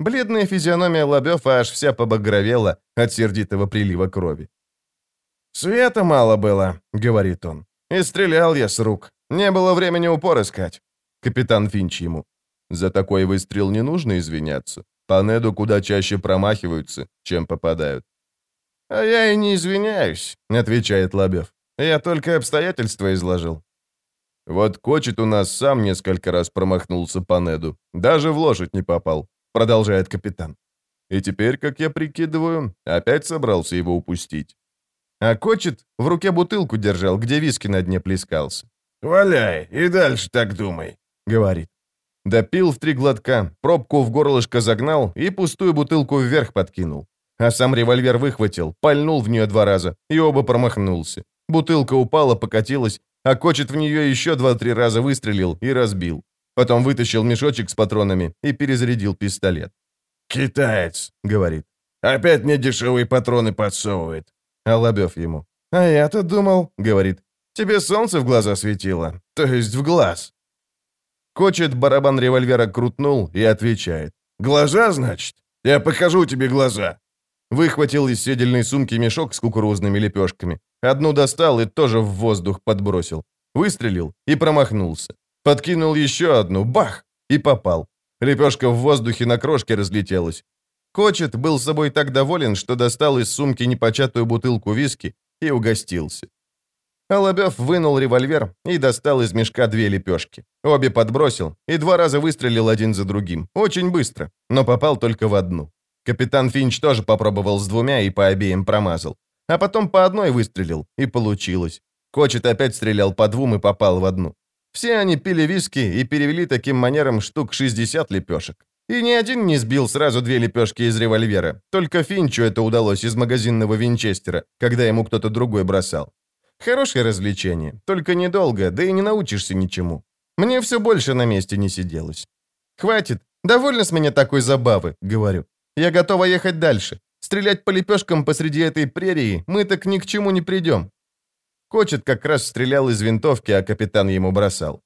Бледная физиономия Лобёва аж вся побагровела от сердитого прилива крови. «Света мало было», — говорит он. «И стрелял я с рук. Не было времени упор искать». Капитан Финч ему. «За такой выстрел не нужно извиняться. По Неду куда чаще промахиваются, чем попадают». «А я и не извиняюсь», — отвечает Лобёв. «Я только обстоятельства изложил». «Вот Кочет у нас сам несколько раз промахнулся по Неду. Даже в лошадь не попал», — продолжает капитан. «И теперь, как я прикидываю, опять собрался его упустить». А Кочет в руке бутылку держал, где виски на дне плескался. «Валяй, и дальше так думай», — говорит. Допил в три глотка, пробку в горлышко загнал и пустую бутылку вверх подкинул. А сам револьвер выхватил, пальнул в нее два раза, и оба промахнулся. Бутылка упала, покатилась, а Кочет в нее еще два-три раза выстрелил и разбил. Потом вытащил мешочек с патронами и перезарядил пистолет. «Китаец», — говорит. «Опять мне дешевые патроны подсовывает». А Лобев ему. «А я-то думал», — говорит, «тебе солнце в глаза светило, то есть в глаз». Кочет барабан револьвера крутнул и отвечает. «Глаза, значит? Я покажу тебе глаза». Выхватил из седельной сумки мешок с кукурузными лепешками. Одну достал и тоже в воздух подбросил. Выстрелил и промахнулся. Подкинул еще одну, бах, и попал. Лепешка в воздухе на крошке разлетелась. Кочет был собой так доволен, что достал из сумки непочатую бутылку виски и угостился. Алабев вынул револьвер и достал из мешка две лепешки. Обе подбросил и два раза выстрелил один за другим. Очень быстро, но попал только в одну. Капитан Финч тоже попробовал с двумя и по обеим промазал. А потом по одной выстрелил, и получилось. Кочет опять стрелял по двум и попал в одну. Все они пили виски и перевели таким манером штук 60 лепешек. И ни один не сбил сразу две лепешки из револьвера. Только Финчу это удалось из магазинного винчестера, когда ему кто-то другой бросал. Хорошее развлечение, только недолго, да и не научишься ничему. Мне все больше на месте не сиделось. «Хватит, довольно с меня такой забавы», — говорю. Я готова ехать дальше. Стрелять по лепешкам посреди этой прерии мы так ни к чему не придем». Кочет как раз стрелял из винтовки, а капитан ему бросал.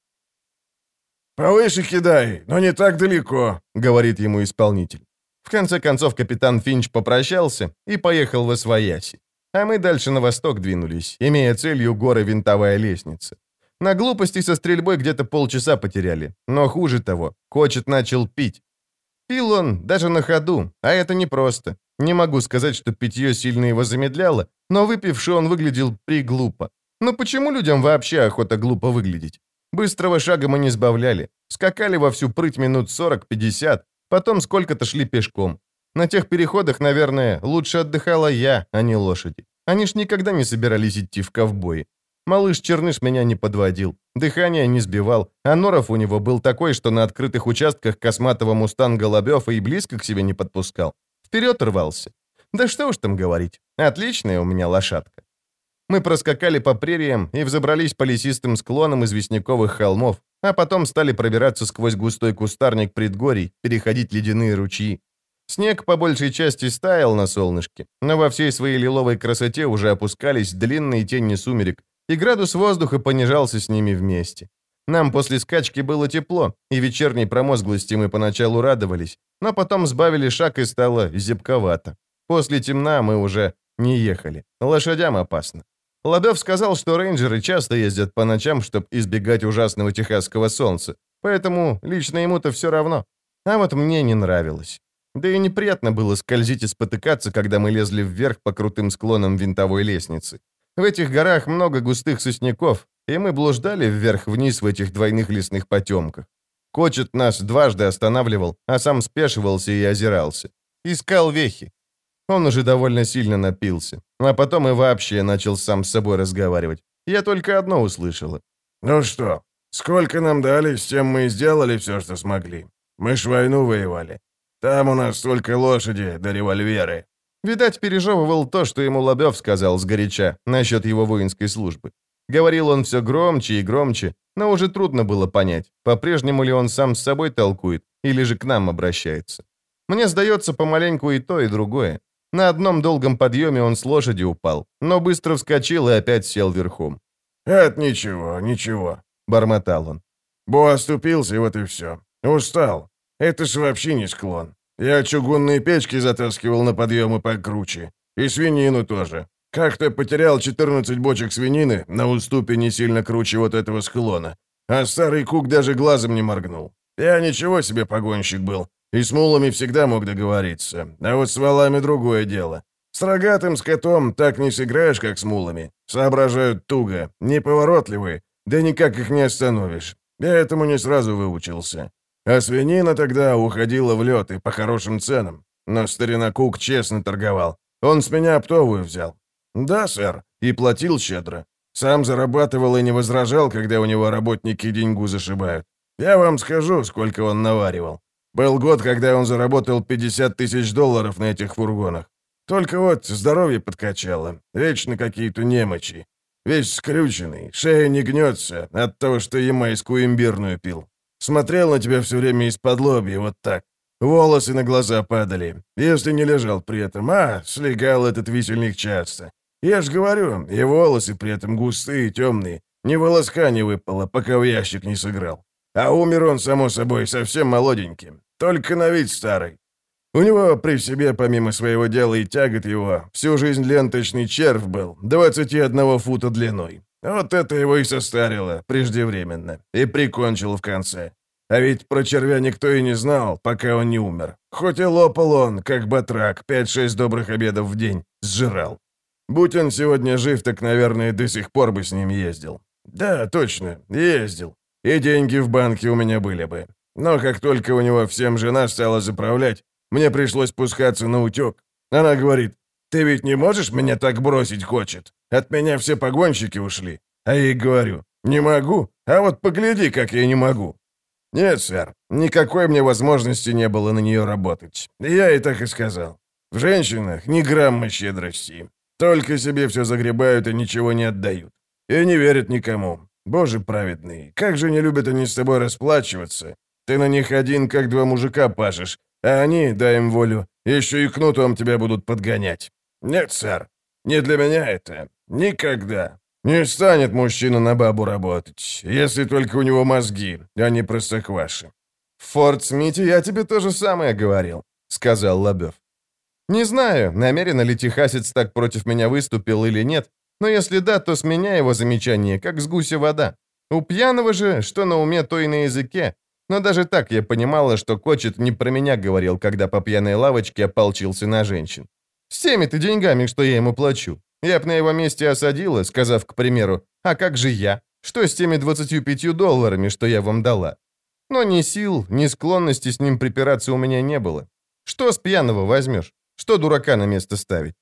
«Повыше кидай, но не так далеко», — говорит ему исполнитель. В конце концов капитан Финч попрощался и поехал в Освояси. А мы дальше на восток двинулись, имея целью горы винтовая лестница. На глупости со стрельбой где-то полчаса потеряли. Но хуже того, Кочет начал пить. Пил он даже на ходу, а это непросто. Не могу сказать, что питье сильно его замедляло, но выпивший он выглядел приглупо. Но почему людям вообще охота глупо выглядеть? Быстрого шага мы не сбавляли. Скакали во всю прыть минут 40-50, потом сколько-то шли пешком. На тех переходах, наверное, лучше отдыхала я, а не лошади. Они ж никогда не собирались идти в ковбои. Малыш Черныш меня не подводил, дыхание не сбивал, а норов у него был такой, что на открытых участках косматого мустанга Лобёва и близко к себе не подпускал. Вперед рвался. Да что уж там говорить, отличная у меня лошадка. Мы проскакали по прериям и взобрались по лесистым склонам известняковых холмов, а потом стали пробираться сквозь густой кустарник предгорий, переходить ледяные ручьи. Снег по большей части стаял на солнышке, но во всей своей лиловой красоте уже опускались длинные тени сумерек, и градус воздуха понижался с ними вместе. Нам после скачки было тепло, и вечерней промозглости мы поначалу радовались, но потом сбавили шаг и стало зябковато. После темна мы уже не ехали. Лошадям опасно. Ладов сказал, что рейнджеры часто ездят по ночам, чтобы избегать ужасного техасского солнца, поэтому лично ему-то все равно. А вот мне не нравилось. Да и неприятно было скользить и спотыкаться, когда мы лезли вверх по крутым склонам винтовой лестницы. В этих горах много густых сосняков, и мы блуждали вверх-вниз в этих двойных лесных потемках. Кочет нас дважды останавливал, а сам спешивался и озирался. Искал вехи. Он уже довольно сильно напился, а потом и вообще начал сам с собой разговаривать. Я только одно услышала. «Ну что, сколько нам дали, с тем мы и сделали все, что смогли. Мы ж войну воевали. Там у нас только лошади да револьверы. Видать, пережевывал то, что ему Лобёв сказал сгоряча насчет его воинской службы. Говорил он все громче и громче, но уже трудно было понять, по-прежнему ли он сам с собой толкует или же к нам обращается. Мне сдается помаленьку и то, и другое. На одном долгом подъеме он с лошади упал, но быстро вскочил и опять сел верхом. «Это ничего, ничего», — бормотал он. «Бо оступился, вот и все. Устал. Это ж вообще не склон. Я чугунные печки затаскивал на подъемы покруче. И свинину тоже. Как-то потерял 14 бочек свинины на уступе не сильно круче вот этого склона. А старый кук даже глазом не моргнул. Я ничего себе погонщик был. И с мулами всегда мог договориться. А вот с валами другое дело. С рогатым скотом так не сыграешь, как с мулами. Соображают туго, неповоротливые, да никак их не остановишь. Я этому не сразу выучился. А свинина тогда уходила в лед и по хорошим ценам. Но старина Кук честно торговал. Он с меня оптовую взял. Да, сэр, и платил щедро. Сам зарабатывал и не возражал, когда у него работники деньгу зашибают. Я вам скажу, сколько он наваривал. Был год, когда он заработал 50 тысяч долларов на этих фургонах. Только вот здоровье подкачало, вечно какие-то немочи. Весь скрюченный, шея не гнется от того, что ямайскую имбирную пил. Смотрел на тебя все время из-под лобья, вот так. Волосы на глаза падали, если не лежал при этом. А, слегал этот висельник часто. Я ж говорю, и волосы при этом густые, темные. Ни волоска не выпало, пока в ящик не сыграл. А умер он, само собой, совсем молоденьким. Только на вид старый. У него при себе, помимо своего дела и тягот его, всю жизнь ленточный червь был, 21 фута длиной. Вот это его и состарило преждевременно, и прикончило в конце. А ведь про червя никто и не знал, пока он не умер. Хоть и лопал он, как батрак, 5-6 добрых обедов в день, сжирал. Будь он сегодня жив, так, наверное, до сих пор бы с ним ездил. Да, точно, ездил. И деньги в банке у меня были бы. Но как только у него всем жена стала заправлять, мне пришлось пускаться на утек. Она говорит, «Ты ведь не можешь меня так бросить, хочет? От меня все погонщики ушли». А я ей говорю, «Не могу, а вот погляди, как я не могу». Нет, сэр, никакой мне возможности не было на нее работать. Я и так и сказал. В женщинах ни грамма щедрости. Только себе все загребают и ничего не отдают. И не верят никому. Боже праведный, как же не любят они с тобой расплачиваться. Ты на них один, как два мужика пашешь, а они, дай им волю, еще и кнутом тебя будут подгонять. Нет, сэр, не для меня это. Никогда. Не станет мужчина на бабу работать, если только у него мозги, а не простокваши. «В Форт Смите я тебе то же самое говорил», — сказал Лобёв. «Не знаю, намеренно ли техасец так против меня выступил или нет, но если да, то с меня его замечание, как с гуся вода. У пьяного же, что на уме, то и на языке. Но даже так я понимала, что Кочет не про меня говорил, когда по пьяной лавочке ополчился на женщин. С теми-то деньгами, что я ему плачу. Я б на его месте осадила, сказав, к примеру, «А как же я? Что с теми 25 долларами, что я вам дала?» Но ни сил, ни склонности с ним припираться у меня не было. Что с пьяного возьмешь? Что дурака на место ставить?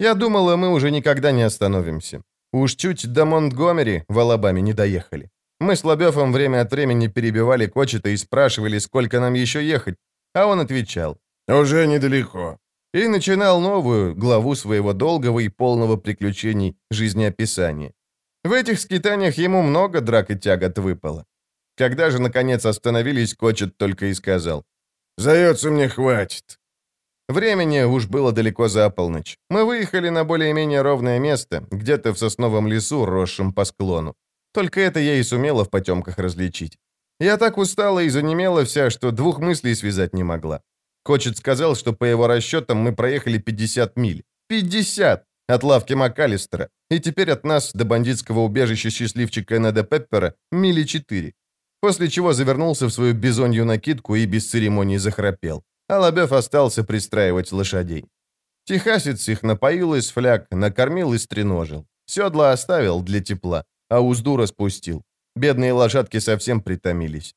Я думала, мы уже никогда не остановимся. Уж чуть до Монтгомери в Алабаме не доехали. Мы с Лобёвым время от времени перебивали Кочета и спрашивали, сколько нам еще ехать, а он отвечал. «Уже недалеко». И начинал новую главу своего долгого и полного приключений жизнеописания. В этих скитаниях ему много драк и тягот выпало. Когда же, наконец, остановились, Кочет только и сказал. «Сдается мне, хватит. Времени уж было далеко за полночь. Мы выехали на более-менее ровное место, где-то в сосновом лесу, росшем по склону. Только это я и сумела в потемках различить. Я так устала и занемела вся, что двух мыслей связать не могла. Кочет сказал, что по его расчетам мы проехали 50 миль. 50! От лавки МакАлистера. И теперь от нас до бандитского убежища счастливчика Неда Пеппера мили 4. После чего завернулся в свою бизонью накидку и без церемоний захрапел а Лобёв остался пристраивать лошадей. Техасец их напоил из фляг, накормил и стреножил. Седла оставил для тепла, а узду распустил. Бедные лошадки совсем притомились.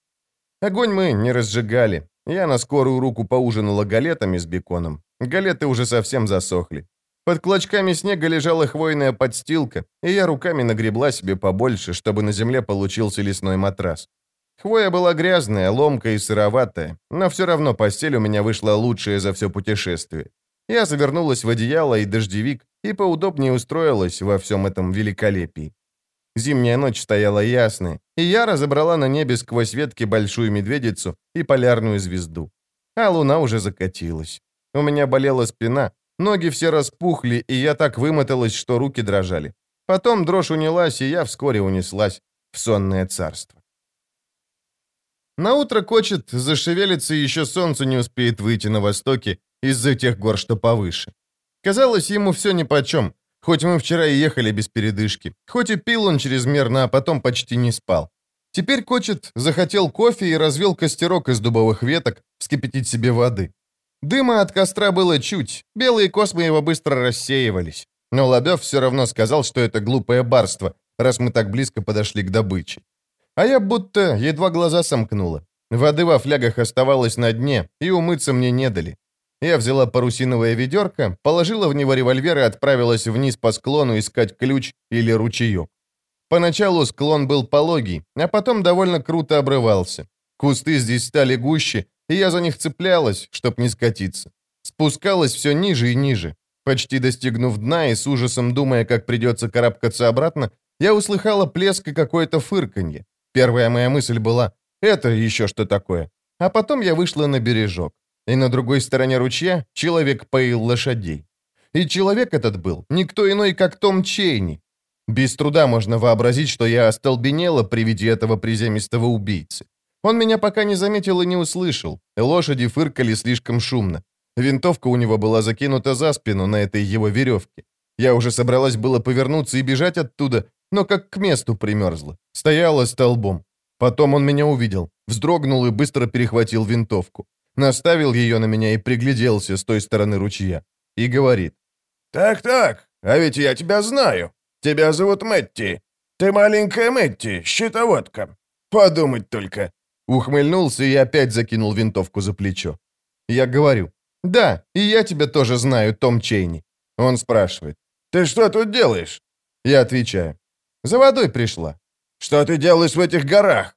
Огонь мы не разжигали. Я на скорую руку поужинала галетами с беконом. Галеты уже совсем засохли. Под клочками снега лежала хвойная подстилка, и я руками нагребла себе побольше, чтобы на земле получился лесной матрас. Хвоя была грязная, ломкая и сыроватая, но все равно постель у меня вышла лучшая за все путешествие. Я завернулась в одеяло и дождевик и поудобнее устроилась во всем этом великолепии. Зимняя ночь стояла ясная, и я разобрала на небе сквозь ветки большую медведицу и полярную звезду. А луна уже закатилась. У меня болела спина, ноги все распухли, и я так вымоталась, что руки дрожали. Потом дрожь унялась, и я вскоре унеслась в сонное царство. На утро кочет, зашевелится и еще солнце не успеет выйти на востоке из-за тех гор, что повыше. Казалось, ему все нипочем, хоть мы вчера и ехали без передышки, хоть и пил он чрезмерно, а потом почти не спал. Теперь Кочет захотел кофе и развел костерок из дубовых веток, вскипятить себе воды. Дыма от костра было чуть, белые космы его быстро рассеивались. Но Лобёв все равно сказал, что это глупое барство, раз мы так близко подошли к добыче. А я будто едва глаза сомкнула. Воды во флягах оставалось на дне, и умыться мне не дали. Я взяла парусиновое ведерко, положила в него револьвер и отправилась вниз по склону искать ключ или ручеек. Поначалу склон был пологий, а потом довольно круто обрывался. Кусты здесь стали гуще, и я за них цеплялась, чтоб не скатиться. Спускалась все ниже и ниже. Почти достигнув дна и с ужасом думая, как придется карабкаться обратно, я услыхала плеск и какое-то фырканье. Первая моя мысль была «это еще что такое?». А потом я вышла на бережок. И на другой стороне ручья человек поил лошадей. И человек этот был никто иной, как Том Чейни, без труда можно вообразить, что я остолбенела при виде этого приземистого убийцы. Он меня пока не заметил и не услышал. Лошади фыркали слишком шумно. Винтовка у него была закинута за спину на этой его веревке. Я уже собралась было повернуться и бежать оттуда, но как к месту примерзла. Стояла столбом. Потом он меня увидел, вздрогнул и быстро перехватил винтовку. Наставил ее на меня и пригляделся с той стороны ручья. И говорит. «Так-так, а ведь я тебя знаю. Тебя зовут Мэтти. Ты маленькая Мэтти, щитоводка. Подумать только». Ухмыльнулся и опять закинул винтовку за плечо. Я говорю, «Да, и я тебя тоже знаю, Том Чейни». Он спрашивает, «Ты что тут делаешь?» Я отвечаю, «За водой пришла». «Что ты делаешь в этих горах?»